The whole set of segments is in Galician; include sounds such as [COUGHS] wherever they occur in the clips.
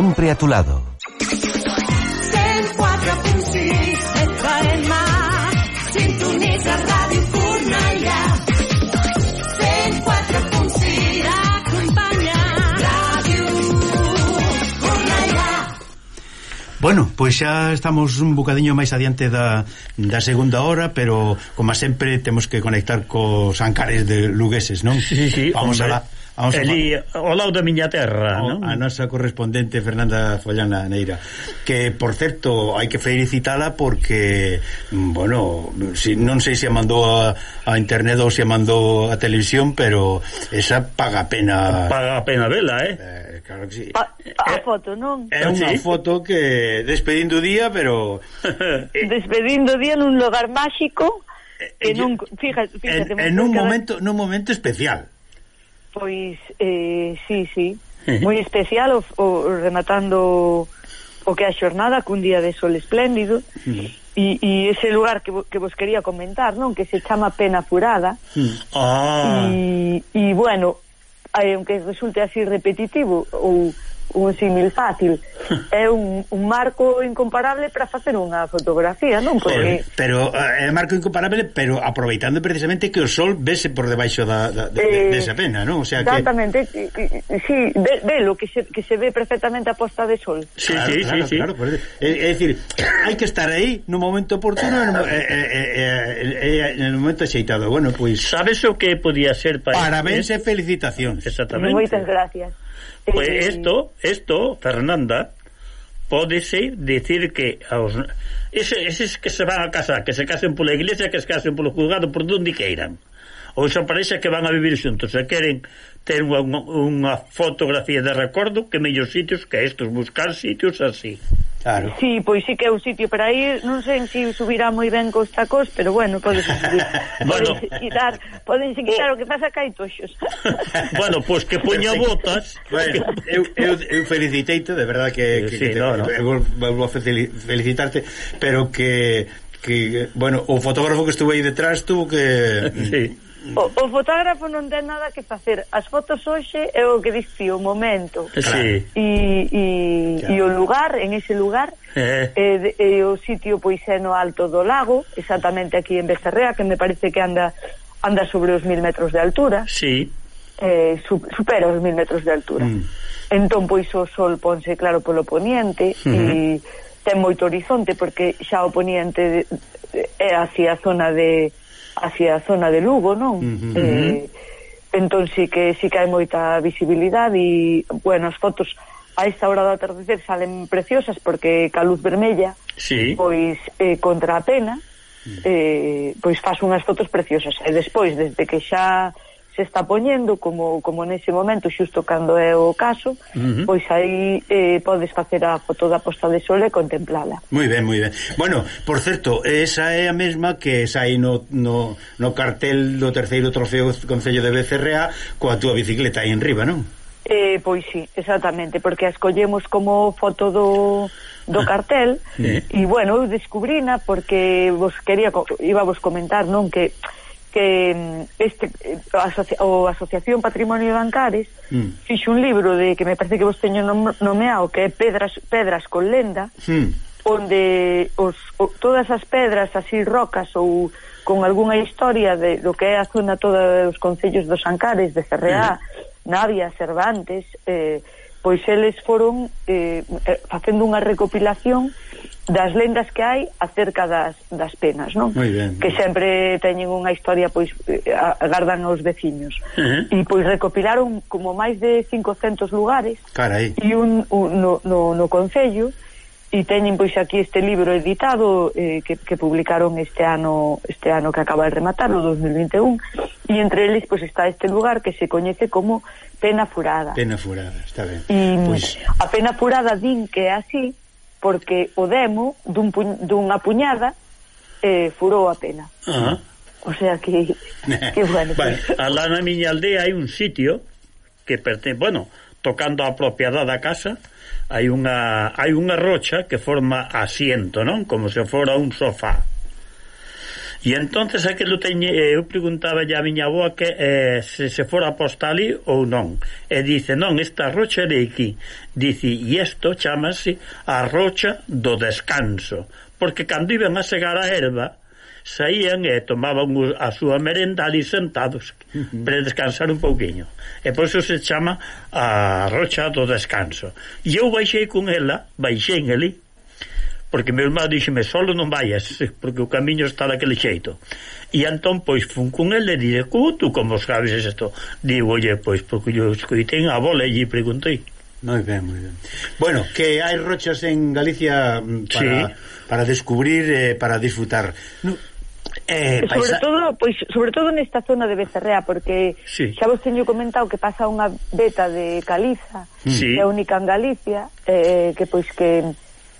Siempre a tu lado. Bueno, pois xa estamos un bocadiño máis adiante da, da segunda hora, pero como sempre temos que conectar cos ancares de lugueses, non? Sí, sí, Vamos hombre. a la Vamos Eli, ao lado da miña terra, o, non? A nosa correspondente Fernanda Follana Neira, que por certo hai que felicitala porque mm, bueno, si, non sei se a mandou a, a internet ou se a mandou a televisión, pero esa paga pena. Paga pena vela, eh? eh claro que sí. A eh, foto, non? É unha sí. foto que despedindo o día, pero [LAUGHS] eh, despedindo o día nun lugar máxico en eh, un fíjate, fíjate en, en un cada... momento, nun momento especial. Pois, eh, sí, sí, moi especial o, o rematando o que a xornada cun día de sol espléndido. E, e ese lugar que, que vos quería comentar, non? Que se chama Pena Furada. Ah. e, e, bueno, eh, aunque resulte así repetitivo ou un símil fácil. [LAUGHS] É un, un marco incomparable para facer unha fotografía non? Porque... pero eh, é marco incomparable pero aproveitando precisamente que o sol vese por debaixo da, da de, eh, desa pena non? O sea, exactamente. Que... sí, ve, ve lo que se, que se ve perfectamente a posta de sol. Sí, claro, sí, claro, sí, claro, claro. É, é dicir, hai que estar aí no momento oportuno en, eh eh, eh, eh, en el momento axeitado bueno, pois... sabes o que podía ser para parabéns e felicitacións exactamente. Moitas gracias. Pois pues isto, isto, Fernanda, pódese decir que aos ese, eses que se van a casar, que se casen pola iglesia, que se casen polo juzgado, por donde queiran. Ou xa parexa que van a vivir xuntos, se queren ter unha, unha fotografía de recordo, que mellor sitios que estos, buscar sitios así. Claro. Sí, pois sí que é un sitio para ir, non sei se si subirá moi ben cos tacos, pero bueno, podes subir. [LAUGHS] bueno, podes quitar, poden quitar o que pasa que hai toxos. [LAUGHS] bueno, pois pues que poña botas. bueno, eu, eu, eu feliciteite, de verdad que, que, sí, que te, no, no. eu vou felicitarte, pero que que bueno, o fotógrafo que estuvo aí detrás tuvo que sí. O, o fotógrafo non ten nada que facer. As fotos hoxe é o que dixi o momento. Eh, sí. E, e, claro. e o lugar, en ese lugar, eh. Eh, eh, o sitio pois é no alto do lago, exactamente aquí en Becerrea, que me parece que anda anda sobre os mil metros de altura. Sí. Eh, supera os mil metros de altura. Mm. Entón, pois, o sol ponse claro polo poniente mm -hmm. e ten moito horizonte, porque xa o poniente é hacia a zona de hacia a zona de Lugo, non? Uh -huh. eh, entón sí que sí que hai moita visibilidade e, bueno, as fotos a esta hora do atardecer salen preciosas porque ca luz vermella sí. pois eh, contra a pena mm. eh, pois faz unhas fotos preciosas e despois, desde que xa se está poñendo como como nese momento xusto cando é o caso, uh -huh. pois aí eh, podes facer a foto da posta de sol e contemplala. Moi ben, moi ben. Bueno, por certo, esa é a mesma que sai no, no, no cartel do terceiro trofeo Concello de Becerrea coa túa bicicleta aí en riba, non? Eh, pois sí, exactamente, porque a escollemos como foto do, do ah. cartel e, ah, eh. bueno, eu descubrina porque vos quería, íbamos comentar, non, que que mm, este eh, a o Asociación Patrimonio de Ancares mm. fixo un libro de que me parece que vos teño nomeado que é Pedras Pedras con lenda, mm. onde os o, todas as pedras así rocas ou con algunha historia de do que é a zona toda dos concellos dos Ancares, de Cerreá, mm. Navia, Cervantes, eh pois eles foron eh, eh, facendo unha recopilación das lendas que hai acerca das, das penas, non? Que sempre teñen unha historia pois eh, agardan aos veciños. Uh -huh. E pois recopilaron como máis de 500 lugares. Carai. E un, un no, no, no concello e teñen pois aquí este libro editado eh, que, que publicaron este ano este ano que acaba de rematar, o 2021 e entre eles pois está este lugar que se coñece como Pena Furada. Pena Furada, está ben. E, pois... A Pena Furada din que é así porque o demo dun pu... dunha puñada eh, furou a pena. Ah. O sea que... [LAUGHS] Eh, que bueno, vale, pues... Alá na miña aldea hai un sitio que pertene... Bueno, tocando a propiedade da casa, hai unha hai unha rocha que forma asiento, non? Como se fora un sofá. E entonces aquilo teñe, eh, eu preguntaba a miña avoa que eh, se se fora posta ali ou non. E dice, non, esta rocha de aquí. Dice, e isto chamase a rocha do descanso. Porque cando iban a segar a erva, saían e tomaban a súa merenda ali sentados para descansar un pouquiño e por iso se chama a rocha do descanso e eu baixei con ela baixei en ali porque meu irmão díxeme solo non vayas [LAUGHS] porque o camiño está daquele xeito e entón pois fun con ele e como tú como sabes isto digo oye pois porque eu escoitei a bola e lle preguntei Moi ben, moi ben. Bueno, que hai rochas en Galicia mm, para, sí. para descubrir, eh, para disfrutar. No, Eh, paisa... sobre todo, pois, sobre todo nesta zona de Becerrea, porque sí. xa vos teño comentado que pasa unha beta de caliza, sí. que é única en Galicia, eh, que pois que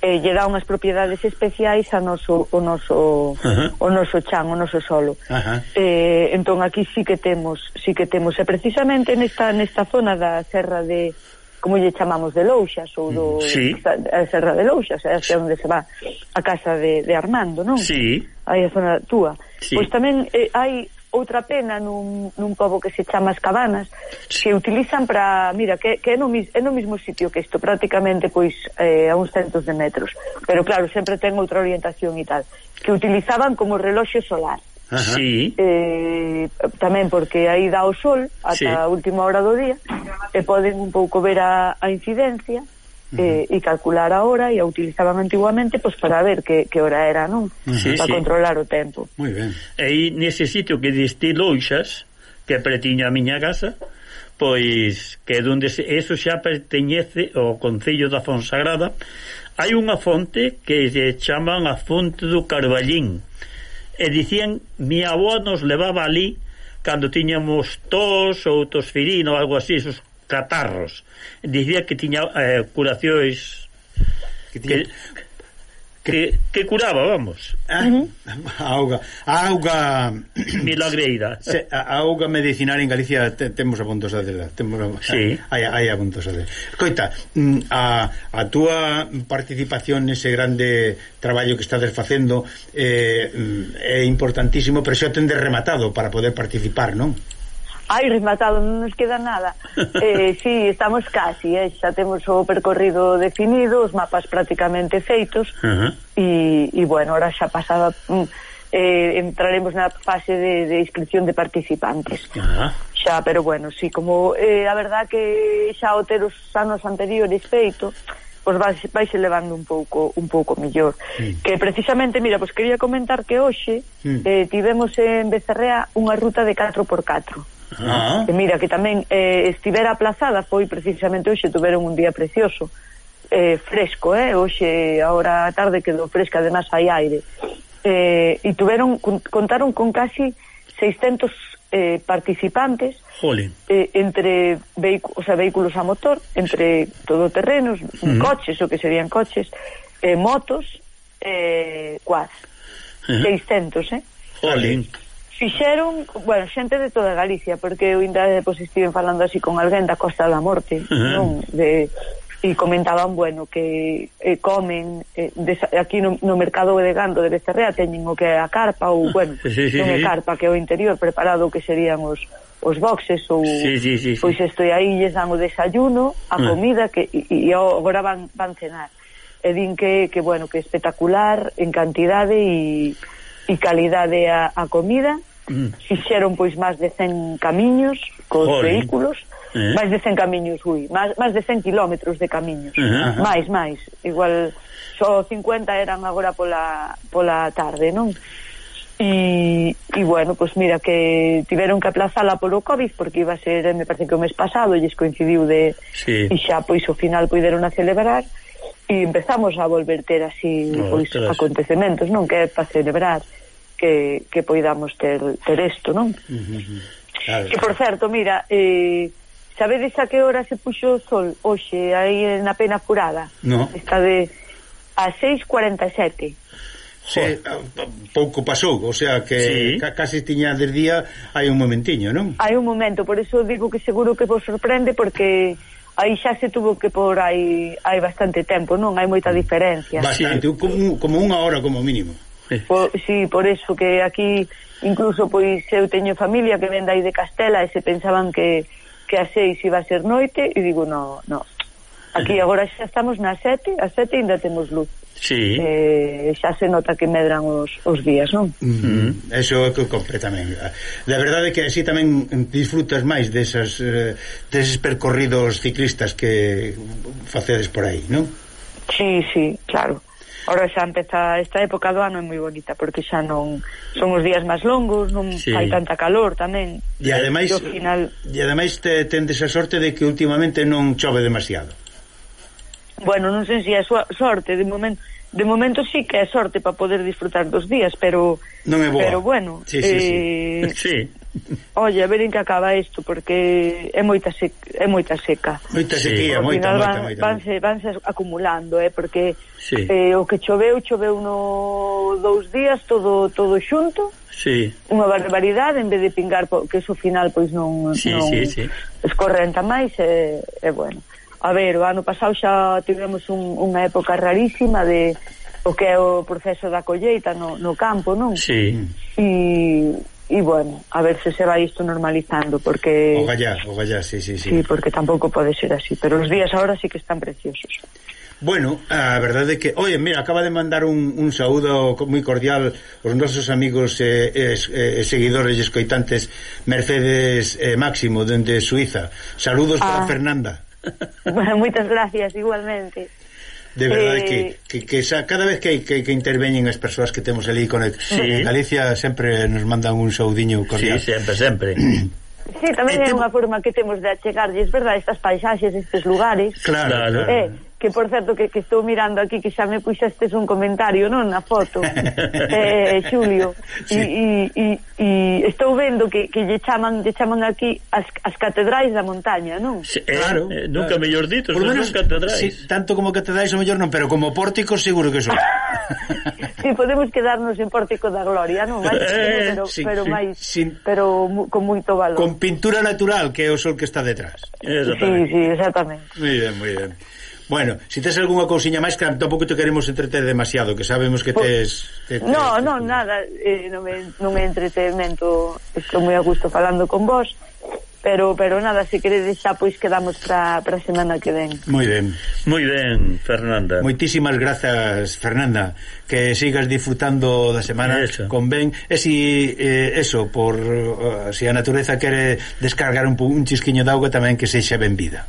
eh, lle dá unhas propiedades especiais a noso, o, noso, uh -huh. o noso chan, o noso solo. Uh -huh. eh, entón aquí sí que temos, sí que temos, e precisamente nesta, nesta zona da Serra de como lle chamamos de Louxas ou do mm, sí. a Serra de Louxas, é hacia onde se va a casa de, de Armando, non? Sí. Aí a zona túa. Sí. Pois tamén eh, hai outra pena nun, nun pobo que se chama as cabanas que utilizan para, mira, que, que é, no, é no mismo sitio que isto, prácticamente pois eh, a uns centos de metros pero claro, sempre ten outra orientación e tal que utilizaban como reloxo solar Ajá. Sí. Eh, tamén porque aí dá o sol ata sí. a última hora do día e poden un pouco ver a, a incidencia eh, e calcular a hora e a utilizaban antiguamente pois pues, para ver que, que hora era, non? Sí. Para sí. controlar o tempo. Moi ben. E aí nese sitio que diste Loixas, que pretiño a miña casa, pois que donde se, eso xa perteñece ao Concello da Fonsagrada, hai unha fonte que se chaman a Fonte do Carballín. E dicían, mi avó nos levaba ali cando tiñamos tos ou tosfirino ou algo así, esos catarros. Dicía que tiña eh, curacións que, tiña... que que, que curaba, vamos. Ah, uh [LAUGHS] -huh. A auga, a auga [COUGHS] milagreira. Se, a, auga medicinal en Galicia te, temos abondos a dela, temos sí. hai, hai abondos a dela. Coita, mm, a, a túa participación nese grande traballo que estades facendo eh, mm, é importantísimo, pero xa tendes rematado para poder participar, non? Ai, rematado, non nos queda nada. [LAUGHS] Eh, sí, estamos casi, eh, xa temos o percorrido definido, os mapas prácticamente feitos, uh -huh. e, e bueno, ahora xa pasaba... Mm, eh, entraremos na fase de, de inscripción de participantes uh -huh. xa, pero bueno, sí, como eh, a verdad que xa o ter os anos anteriores feito pois vais, vais levando un pouco un pouco mellor. Mm. Que precisamente, mira, pois quería comentar que hoxe mm. eh, tivemos en Becerrea unha ruta de 4x4. Ah. E mira, que tamén eh, estivera aplazada foi precisamente hoxe, tuveron un día precioso eh, fresco, eh? hoxe agora a tarde quedou fresca, además hai aire eh, e tuveron contaron con casi 600 eh, participantes eh, entre o sea, vehículos a motor, entre todoterrenos, uh -huh. coches, o que serían coches, eh, motos, eh, quads. Uh -huh. 600, eh? Jolín fixeron, bueno, xente de toda Galicia, porque eu ainda depois estiven falando así con alguén da Costa da Morte, uh -huh. non? De, e comentaban, bueno, que eh, comen eh, de, aquí no, no mercado de gando de Becerrea teñen o que é a carpa ou, [LAUGHS] bueno, sí, sí, non é carpa que é o interior preparado que serían os os boxes ou sí, sí, sí, sí. pois isto e aí lles dan o desayuno, a comida que e, e agora van, van cenar. E din que, que bueno, que espectacular en cantidade e, e calidade a, a comida mm. [COUGHS] fixeron pois máis de 100 camiños cos Joder. vehículos eh. máis de 100 camiños, ui, máis, máis de 100 kilómetros de camiños, uh -huh. máis, máis, igual só 50 eran agora pola, pola tarde, non? E, e bueno, pois pues mira que tiveron que aplazala polo COVID porque iba a ser, me parece que o mes pasado e coincidiu de sí. e xa pois o final poideron a celebrar e empezamos a volver ter así oh, pois acontecementos, non? Que é para celebrar. Uh que, que poidamos ter, ter esto, non? Uh -huh. Claro. Que, por certo, mira, eh, sabedes a que hora se puxo o sol hoxe aí na pena furada? No. Está de a 6.47. Sí, ah, pouco pasou, o sea que sí. ca casi tiña del día hai un momentiño, non? Hai un momento, por eso digo que seguro que vos sorprende porque aí xa se tuvo que por aí hai bastante tempo, non? Hai moita diferencia. Bastante, sí. como, como unha hora como mínimo. Por, sí, por eso que aquí incluso pois eu teño familia que vende aí de Castela e se pensaban que que a seis iba a ser noite e digo, no, no. Aquí agora xa estamos na sete, a sete ainda temos luz. Sí. Eh, xa se nota que medran os, os días, non? Mm. Eso é que completamente. La verdade é que así tamén disfrutas máis desas eh, deses percorridos ciclistas que facedes por aí, non? Sí, sí, claro. Ora xa ante esta, época do ano é moi bonita porque xa non son os días máis longos, non sí. hai tanta calor tamén. E ademais, e final... e ademais te, tendes a sorte de que últimamente non chove demasiado. Bueno, non sei se é sorte, de momento de momento sí que é sorte para poder disfrutar dos días, pero non é boa. pero bueno, sí, sí, eh, [LAUGHS] sí. sí. Oye, a ver en que acaba isto porque é moita seca, é moita seca. Moita sequía, sí, moita, final, moita, van, moita. Vanse, vanse acumulando, eh, porque sí. eh, o que choveu, choveu no dous días todo todo xunto. Sí. Unha barbaridade en vez de pingar que iso final pois non sí, non sí, sí. escorrenta máis eh, e, e bueno. A ver, o ano pasado xa tivemos un, unha época rarísima de o que é o proceso da colleita no, no campo, non? Sí. E e bueno, a ver se se vai isto normalizando porque O gallá, o gallá, sí, sí, sí. Sí, porque tampouco pode ser así, pero os días ahora sí que están preciosos. Bueno, a verdade é que, oye, mira, acaba de mandar un, un saúdo moi cordial aos nosos amigos e eh, eh, seguidores e escoitantes Mercedes eh, Máximo dende Suiza. Saludos ah. para Fernanda. [LAUGHS] Bueno, moitas gracias igualmente. De verdade eh... que, que, que xa, cada vez que, que, que interveñen as persoas que temos ali con el, sí. Galicia sempre nos mandan un saudiño cordial. Sí, sempre, sempre. [CLEARS THROAT] Sí, tamén eh, é unha forma que temos de achegarlles, verdad, estas paisaxes, estes lugares. Claro, claro. Eh, que por certo que, que estou mirando aquí que xa me puxestes un comentario, non, na foto [LAUGHS] eh, Xulio sí. e, e, e estou vendo que, que lle chaman lle chaman aquí as, as catedrais da montaña, non? Sí, eh, claro, eh, nunca claro. mellor dito, por menos catedrais sí, tanto como catedrais o mellor non, pero como pórticos seguro que son Si [LAUGHS] sí, podemos quedarnos en Pórtico da Gloria, non? Mais, eh, pero, sí, pero sí, máis sin... pero con moito valor. Con pintura natural, que é o sol que está detrás. Exactamente. Sí, sí, exactamente. Muy ben muy ben Bueno, se si tes algunha cousiña máis que tampouco te queremos entreter demasiado, que sabemos que tes... Te, te, no, te... no, nada, eh, non, me, non me entretenimento, estou moi a gusto falando con vos, pero pero nada, se queredes xa pois quedamos para a semana que ven. Moi ben. Moi ben, Fernanda. Moitísimas grazas, Fernanda, que sigas disfrutando da semana eso. con ben. E si eh, eso, por uh, si a natureza quere descargar un, un chisquiño de auga tamén que sexa ben vida.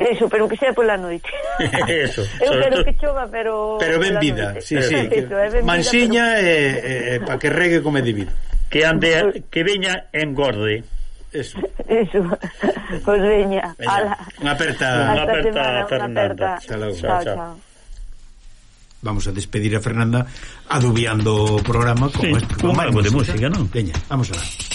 Eso, pero que sea pola noite. [LAUGHS] Eso. [LAUGHS] Eu quero todo... que chova, pero Pero [LAUGHS] ben vida, noite. sí, sí. Eso, é Mansiña pero... eh, eh, para que regue come de. Que ande que veña engorde. Eso. Eso. Pois pues veña. Ala. Unha aperta, unha aperta, Fernanda. Hasta logo. Chao, chao. chao. Vamos a despedir a Fernanda adubiando o programa con sí, este, con un algo de música, non? Eh? Veña, vamos a ver.